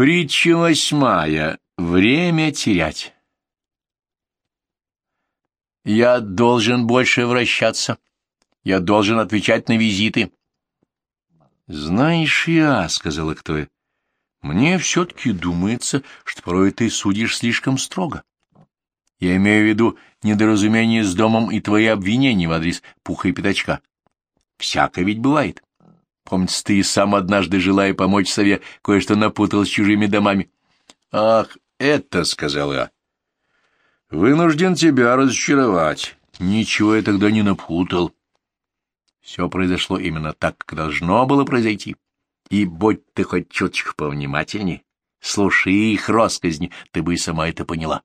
Притча восьмая. Время терять. Я должен больше вращаться. Я должен отвечать на визиты. Знаешь, я, — сказала Ктоя, — мне все-таки думается, что порой ты судишь слишком строго. Я имею в виду недоразумение с домом и твои обвинения в адрес Пуха и Пятачка. Всякое ведь бывает. Помнится, ты и сам однажды, желая помочь сове, кое-что напутал с чужими домами. — Ах, это, — сказал я, — вынужден тебя разочаровать. Ничего я тогда не напутал. Все произошло именно так, как должно было произойти. И будь ты хоть чуточку повнимательней, слушай их росказни, ты бы и сама это поняла.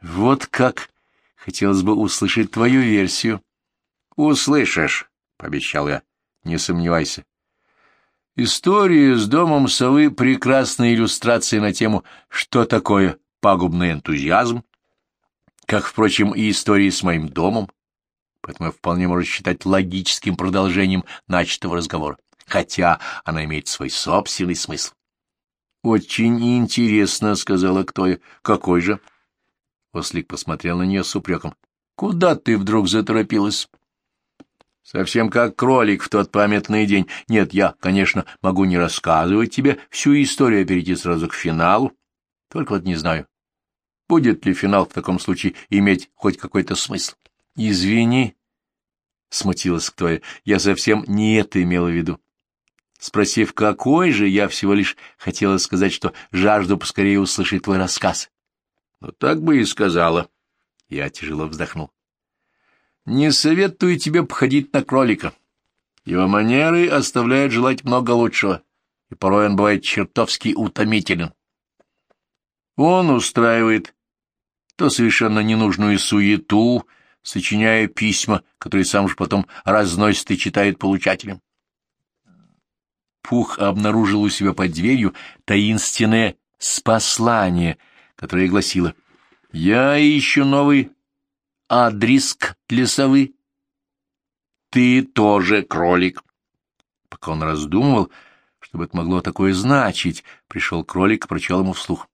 Вот как хотелось бы услышать твою версию. — Услышишь, — пообещал я. Не сомневайся. История с домом совы — прекрасная иллюстрация на тему «Что такое пагубный энтузиазм?», как, впрочем, и истории с моим домом, поэтому вполне можно считать логическим продолжением начатого разговора, хотя она имеет свой собственный смысл. «Очень интересно», — сказала Ктоя. «Какой же?» Ослик посмотрел на нее с упреком. «Куда ты вдруг заторопилась?» Совсем как кролик в тот памятный день. Нет, я, конечно, могу не рассказывать тебе всю историю, а перейти сразу к финалу. Только вот не знаю, будет ли финал в таком случае иметь хоть какой-то смысл. Извини, — смутилась Ктоя, — я совсем не это имела в виду. Спросив, какой же, я всего лишь хотела сказать, что жажду поскорее услышать твой рассказ. Ну, так бы и сказала. Я тяжело вздохнул. Не советую тебе походить на кролика. Его манеры оставляют желать много лучшего, и порой он бывает чертовски утомителен. Он устраивает то совершенно ненужную суету, сочиняя письма, которые сам же потом разносит и читает получателям. Пух обнаружил у себя под дверью таинственное спаслание, которое гласило «Я ищу новый адреск для совы. Ты тоже кролик. Пока он раздумывал, что бы это могло такое значить, пришел кролик и прочел ему вслух.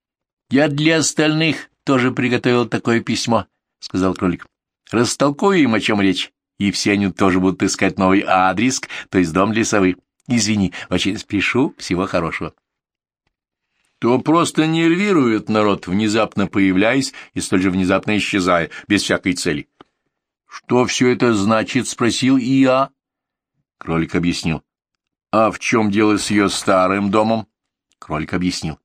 — Я для остальных тоже приготовил такое письмо, — сказал кролик. — Растолкую им, о чем речь, и все они тоже будут искать новый адрес, то есть дом для совы. Извини, очень спешу, всего хорошего то просто нервирует народ, внезапно появляясь и столь же внезапно исчезая, без всякой цели. — Что все это значит? — спросил и я. Кролик объяснил. — А в чем дело с ее старым домом? Кролик объяснил.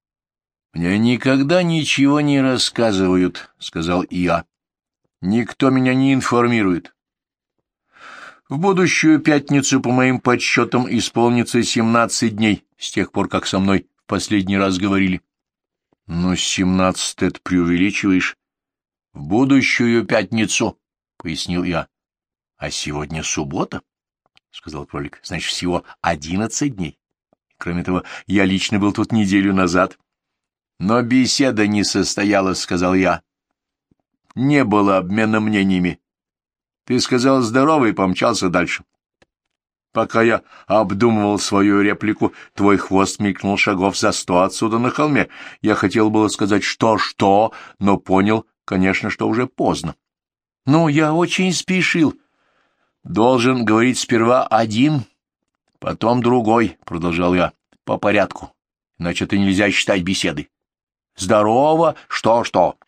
— Мне никогда ничего не рассказывают, — сказал и я. — Никто меня не информирует. В будущую пятницу, по моим подсчетам, исполнится семнадцать дней с тех пор, как со мной последний раз говорили. — Ну, семнадцать это преувеличиваешь. — В будущую пятницу, — пояснил я. — А сегодня суббота, — сказал кролик, — значит, всего одиннадцать дней. Кроме того, я лично был тут неделю назад. — Но беседа не состоялась, — сказал я. — Не было обмена мнениями. Ты сказал здорово и помчался дальше. Пока я обдумывал свою реплику, твой хвост мелькнул шагов за сто отсюда на холме. Я хотел было сказать «что-что», но понял, конечно, что уже поздно. Ну, я очень спешил. Должен говорить сперва один, потом другой, — продолжал я, — по порядку, иначе это нельзя считать беседой. Здорово, что-что.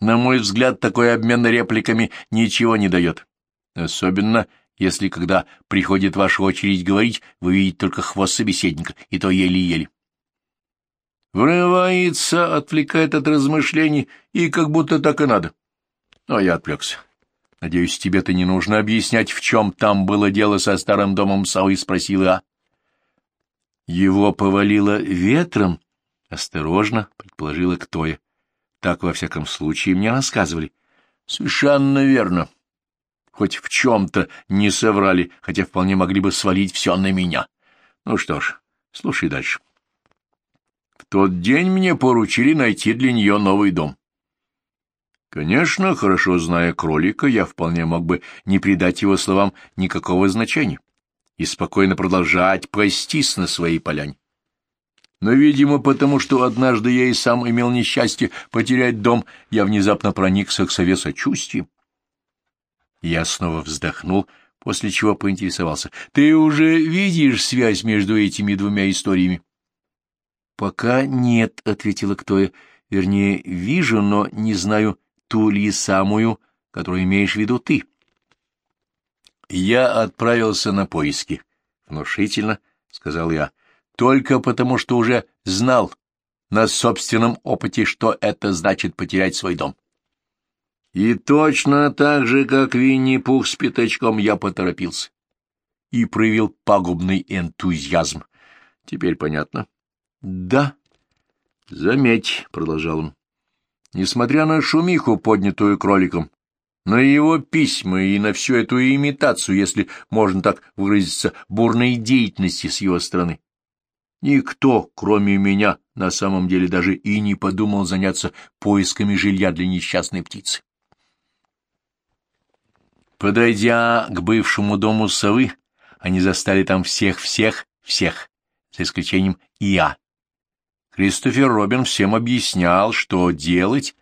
На мой взгляд, такой обмен репликами ничего не дает. Особенно, если, когда приходит ваша очередь говорить, вы видите только хвост собеседника, и то еле-еле. Врывается, отвлекает от размышлений, и как будто так и надо. Но я отвлекся. Надеюсь, тебе-то не нужно объяснять, в чем там было дело со старым домом совы, спросил я. Его повалило ветром? Осторожно, предположила Ктоя. Так, во всяком случае, мне рассказывали. Совершенно верно хоть в чем-то не соврали, хотя вполне могли бы свалить все на меня. Ну что ж, слушай дальше. В тот день мне поручили найти для нее новый дом. Конечно, хорошо зная кролика, я вполне мог бы не придать его словам никакого значения и спокойно продолжать пастись на своей поляне. Но, видимо, потому что однажды я и сам имел несчастье потерять дом, я внезапно проникся к сове сочувствием. Я снова вздохнул, после чего поинтересовался. — Ты уже видишь связь между этими двумя историями? — Пока нет, — ответила Ктоя. — Вернее, вижу, но не знаю ту ли самую, которую имеешь в виду ты. Я отправился на поиски. Внушительно, — сказал я только потому, что уже знал на собственном опыте, что это значит потерять свой дом. И точно так же, как Винни-Пух с пятачком, я поторопился и проявил пагубный энтузиазм. Теперь понятно? — Да. — Заметь, — продолжал он, — несмотря на шумиху, поднятую кроликом, на его письма и на всю эту имитацию, если можно так выразиться, бурной деятельности с его стороны, Никто, кроме меня, на самом деле даже и не подумал заняться поисками жилья для несчастной птицы. Подойдя к бывшему дому совы, они застали там всех-всех-всех, за исключением и я. Кристофер Робин всем объяснял, что делать,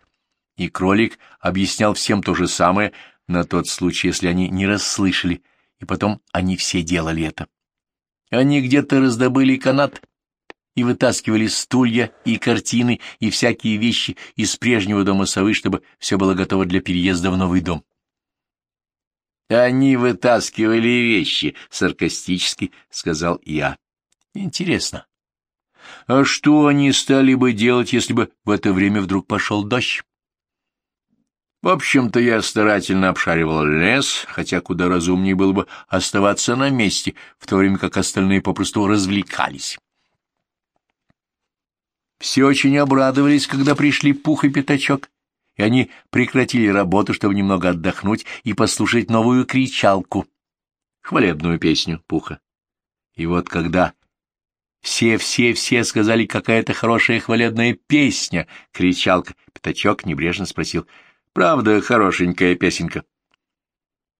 и кролик объяснял всем то же самое на тот случай, если они не расслышали, и потом они все делали это. Они где-то раздобыли канат и вытаскивали стулья и картины и всякие вещи из прежнего дома совы, чтобы все было готово для переезда в новый дом. «Они вытаскивали вещи», — саркастически сказал я. «Интересно, а что они стали бы делать, если бы в это время вдруг пошел дождь?» В общем-то, я старательно обшаривал лес, хотя куда разумнее было бы оставаться на месте, в то время как остальные попросту развлекались. Все очень обрадовались, когда пришли Пух и Пятачок, и они прекратили работу, чтобы немного отдохнуть и послушать новую кричалку, хвалебную песню Пуха. И вот когда все-все-все сказали, какая-то хорошая хвалебная песня, кричалка, Пятачок небрежно спросил — Правда, хорошенькая песенка.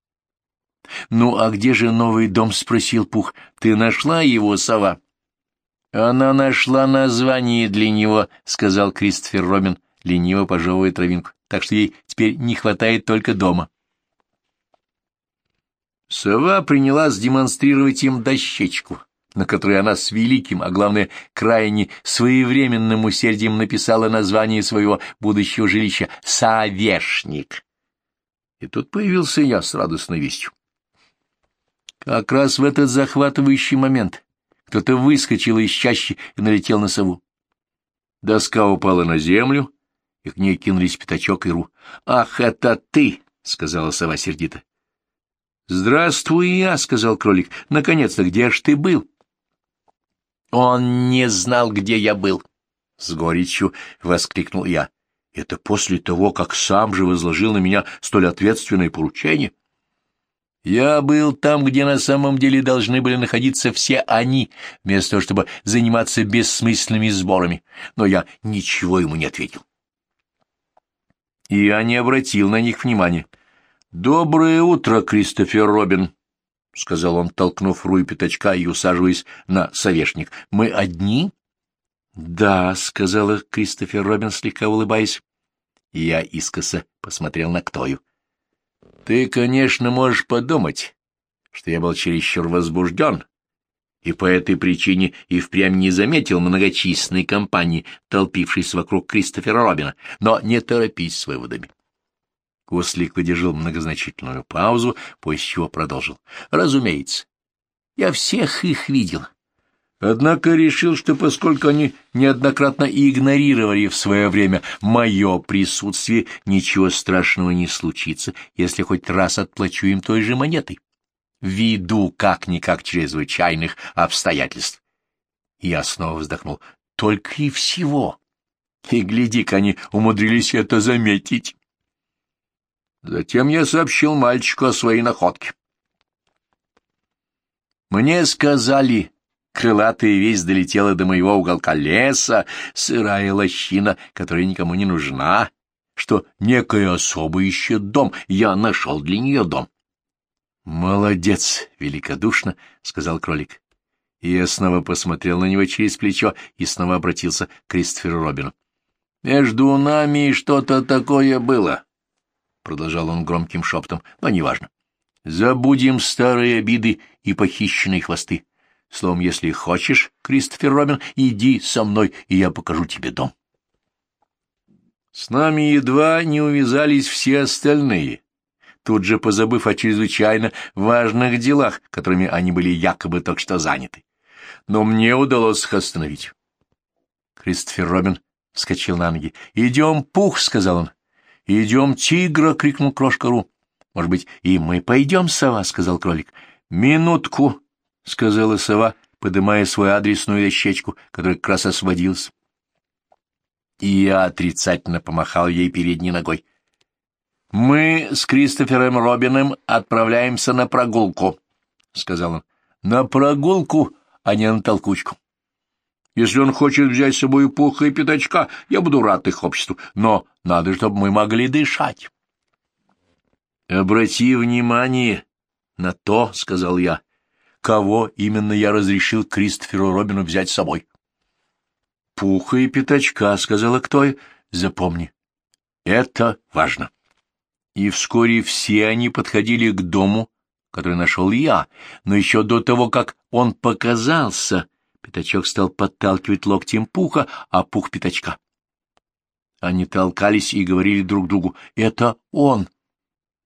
— Ну, а где же новый дом? — спросил Пух. — Ты нашла его, сова? — Она нашла название для него, — сказал Кристофер Робин, лениво пожевывая травинку. — Так что ей теперь не хватает только дома. Сова принялась демонстрировать им дощечку, на которой она с великим, а главное, крайне своевременным усердием написала название своего будущего жилища «Совешник». И тут появился я с радостной вестью. Как раз в этот захватывающий момент кто-то выскочил из чащи и налетел на сову. Доска упала на землю, и к ней кинулись пятачок и ру. — Ах, это ты! — сказала сова сердито. — Здравствуй, я, — сказал кролик. — Наконец-то, где ж ты был? — он не знал, где я был. С горечью воскликнул я. Это после того, как сам же возложил на меня столь ответственное поручение. Я был там, где на самом деле должны были находиться все они, вместо того, чтобы заниматься бессмысленными сборами, но я ничего ему не ответил. И я не обратил на них внимания. «Доброе утро, Кристофер Робин», — сказал он, толкнув Руи пятачка и усаживаясь на совешник. — Мы одни? — Да, — сказала Кристофер Робин, слегка улыбаясь. Я искоса посмотрел на Ктою. — Ты, конечно, можешь подумать, что я был чересчур возбужден, и по этой причине и впрямь не заметил многочисленной компании, толпившейся вокруг Кристофера Робина, но не торопись с выводами. Кослик выдержал многозначительную паузу, после чего продолжил. — Разумеется, я всех их видел. Однако решил, что поскольку они неоднократно игнорировали в свое время мое присутствие, ничего страшного не случится, если хоть раз отплачу им той же монетой. Ввиду как-никак чрезвычайных обстоятельств. Я снова вздохнул. Только и всего. И гляди-ка, они умудрились это заметить. Затем я сообщил мальчику о своей находке. Мне сказали, крылатая весть долетела до моего уголка леса, сырая лощина, которая никому не нужна, что некая особа ищет дом, я нашел для нее дом. — Молодец, великодушно, — сказал кролик. И я снова посмотрел на него через плечо и снова обратился к Кристоферу Робину. — Между нами что-то такое было, — продолжал он громким шептом, — но неважно. Забудем старые обиды и похищенные хвосты. Словом, если хочешь, Кристофер Робин, иди со мной, и я покажу тебе дом. С нами едва не увязались все остальные, тут же позабыв о чрезвычайно важных делах, которыми они были якобы только что заняты. Но мне удалось их остановить. Кристофер Робин вскочил на ноги. «Идем, Пух!» — сказал он. «Идем, Тигра!» — крикнул Крошка Ру. «Может быть, и мы пойдем, сова?» — сказал кролик. «Минутку!» — сказала сова, подымая свою адресную ящечку, которая как раз освободилась. И я отрицательно помахал ей передней ногой. «Мы с Кристофером Робином отправляемся на прогулку», — сказал он. «На прогулку, а не на толкучку. Если он хочет взять с собой пуха и пятачка, я буду рад их обществу, но надо, чтобы мы могли дышать». «Обрати внимание на то», — сказал я, — «кого именно я разрешил Кристоферу Робину взять с собой». «Пуха и пятачка», — сказала кто «запомни, это важно». И вскоре все они подходили к дому, который нашел я, но еще до того, как он показался, пятачок стал подталкивать локтем пуха, а пух — пятачка. Они толкались и говорили друг другу «это он».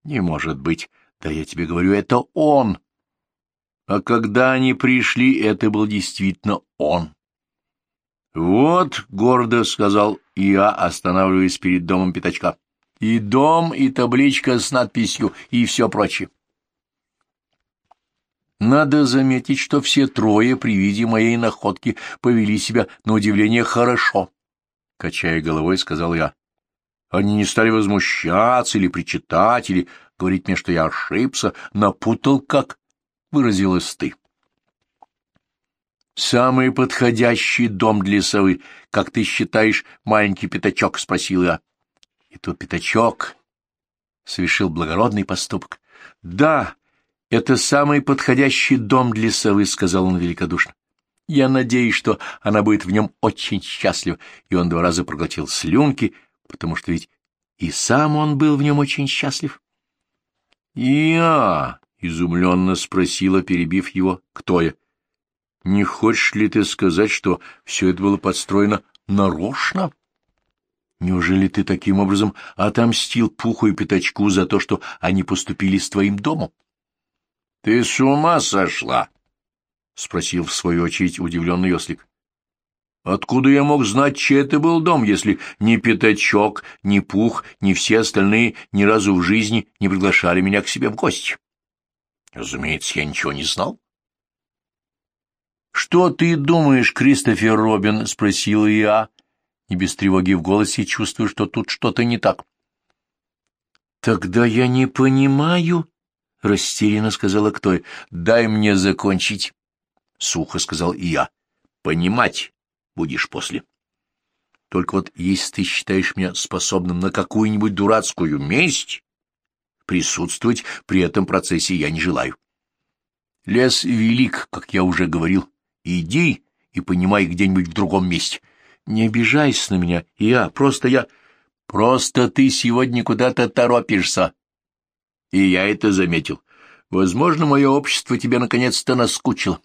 Не может быть. Да я тебе говорю, это он. А когда они пришли, это был действительно он. «Вот», — гордо сказал я, останавливаясь перед домом пятачка. «И дом, и табличка с надписью, и все прочее». Надо заметить, что все трое при виде моей находки повели себя на удивление хорошо. Качая головой, сказал я. Они не стали возмущаться или причитать, или говорить мне, что я ошибся, напутал, как выразилась ты. «Самый подходящий дом для совы, как ты считаешь, маленький пятачок?» — спросил я. И тут пятачок совершил благородный поступок. «Да, это самый подходящий дом для совы», — сказал он великодушно. «Я надеюсь, что она будет в нем очень счастлива». И он два раза проглотил слюнки, потому что ведь и сам он был в нем очень счастлив. «Я?» — изумленно спросила, перебив его, кто я. «Не хочешь ли ты сказать, что все это было подстроено нарочно?» Неужели ты таким образом отомстил Пуху и Пятачку за то, что они поступили с твоим домом? — Ты с ума сошла? — спросил в свою очередь удивленный ослик. Откуда я мог знать, чей это был дом, если ни Пятачок, ни Пух, ни все остальные ни разу в жизни не приглашали меня к себе в гости? Разумеется, я ничего не знал. — Что ты думаешь, Кристофер Робин? — спросил я, не без тревоги в голосе, чувствую, что тут что-то не так. — Тогда я не понимаю, — растерянно сказала кто. — Дай мне закончить, — сухо сказал и я. — Понимать будешь после. Только вот если ты считаешь меня способным на какую-нибудь дурацкую месть, присутствовать при этом процессе я не желаю. Лес велик, как я уже говорил. Иди и понимай где-нибудь в другом месте. Не обижайся на меня, я, просто я... Просто ты сегодня куда-то торопишься. И я это заметил. Возможно, мое общество тебе наконец-то наскучило.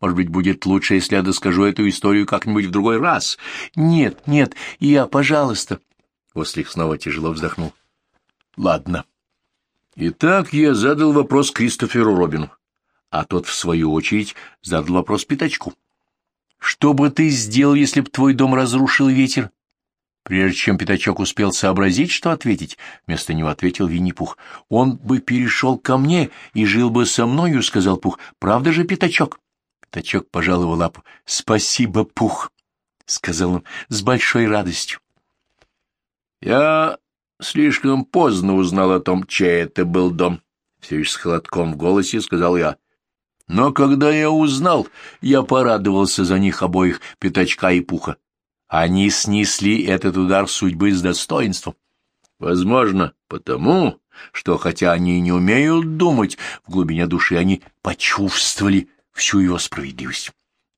Может быть, будет лучше, если я доскажу эту историю как-нибудь в другой раз. Нет, нет, я, пожалуйста. Ослик снова тяжело вздохнул. Ладно. Итак, я задал вопрос Кристоферу Робину, а тот, в свою очередь, задал вопрос Пятачку. Что бы ты сделал, если б твой дом разрушил ветер? Прежде чем Пятачок успел сообразить, что ответить, вместо него ответил Винни-Пух. «Он бы перешел ко мне и жил бы со мною», — сказал Пух. «Правда же, Пятачок?» Пятачок пожал его лапу. — Спасибо, Пух, — сказал он с большой радостью. Я слишком поздно узнал о том, чей это был дом. Все еще с холодком в голосе сказал я. Но когда я узнал, я порадовался за них обоих, Пятачка и Пуха. Они снесли этот удар судьбы с достоинством. Возможно, потому, что, хотя они не умеют думать, в глубине души они почувствовали всю его справедливость.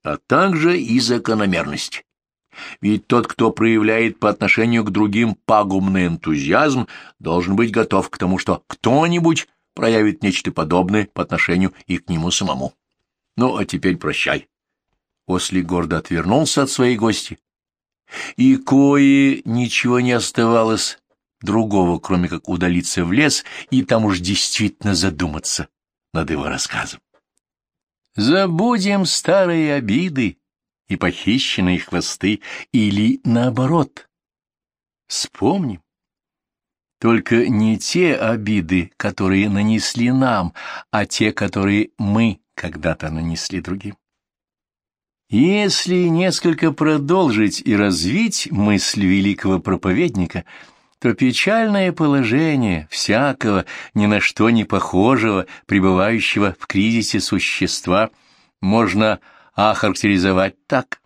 а также и закономерность. Ведь тот, кто проявляет по отношению к другим пагубный энтузиазм, должен быть готов к тому, что кто-нибудь проявит нечто подобное по отношению и к нему самому. Ну, а теперь прощай. Осли гордо отвернулся от своей гости. И кое ничего не оставалось другого, кроме как удалиться в лес и там уж действительно задуматься над его рассказом. Забудем старые обиды и похищенные хвосты, или наоборот. Вспомним. Только не те обиды, которые нанесли нам, а те, которые мы когда-то нанесли другим. Если несколько продолжить и развить мысль великого проповедника, то печальное положение всякого, ни на что не похожего, пребывающего в кризисе существа, можно охарактеризовать так.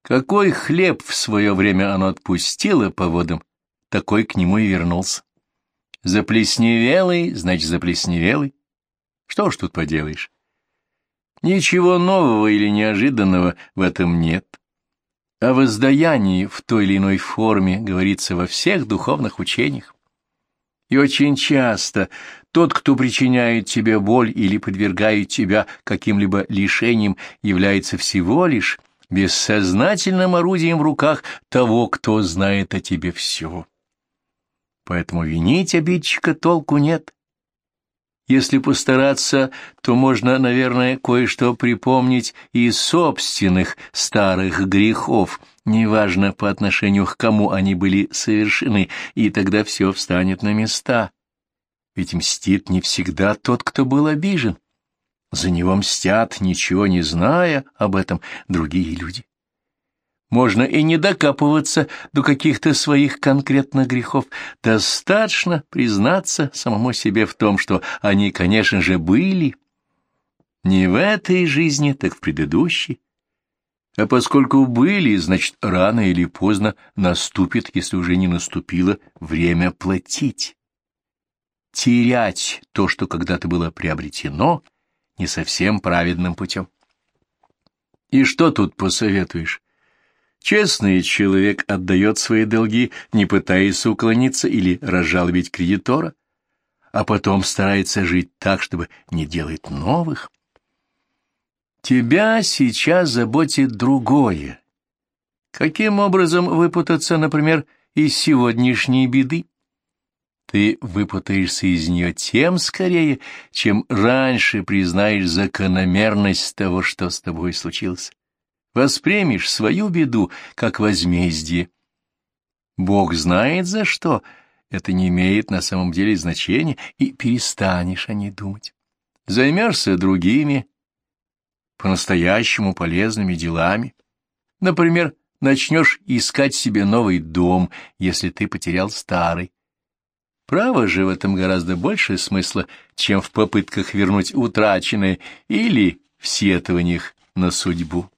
Какой хлеб в свое время оно отпустило по водам, такой к нему и вернулся. Заплесневелый, значит, заплесневелый. Что ж тут поделаешь? Ничего нового или неожиданного в этом нет. О воздаянии в той или иной форме говорится во всех духовных учениях. И очень часто тот, кто причиняет тебе боль или подвергает тебя каким-либо лишениям, является всего лишь бессознательным орудием в руках того, кто знает о тебе все. Поэтому винить обидчика толку нет. Если постараться, то можно, наверное, кое-что припомнить из собственных старых грехов, неважно по отношению к кому они были совершены, и тогда все встанет на места. Ведь мстит не всегда тот, кто был обижен. За него мстят, ничего не зная об этом, другие люди. Можно и не докапываться до каких-то своих конкретных грехов. Достаточно признаться самому себе в том, что они, конечно же, были. Не в этой жизни, так в предыдущей. А поскольку были, значит, рано или поздно наступит, если уже не наступило, время платить. Терять то, что когда-то было приобретено, не совсем праведным путем. И что тут посоветуешь? Честный человек отдает свои долги, не пытаясь уклониться или разжалобить кредитора, а потом старается жить так, чтобы не делать новых. Тебя сейчас заботит другое. Каким образом выпутаться, например, из сегодняшней беды? Ты выпутаешься из нее тем скорее, чем раньше признаешь закономерность того, что с тобой случилось воспримешь свою беду как возмездие. Бог знает за что, это не имеет на самом деле значения, и перестанешь о ней думать. Займешься другими, по-настоящему полезными делами. Например, начнешь искать себе новый дом, если ты потерял старый. Право же в этом гораздо больше смысла, чем в попытках вернуть утраченное или в сетованиях на судьбу.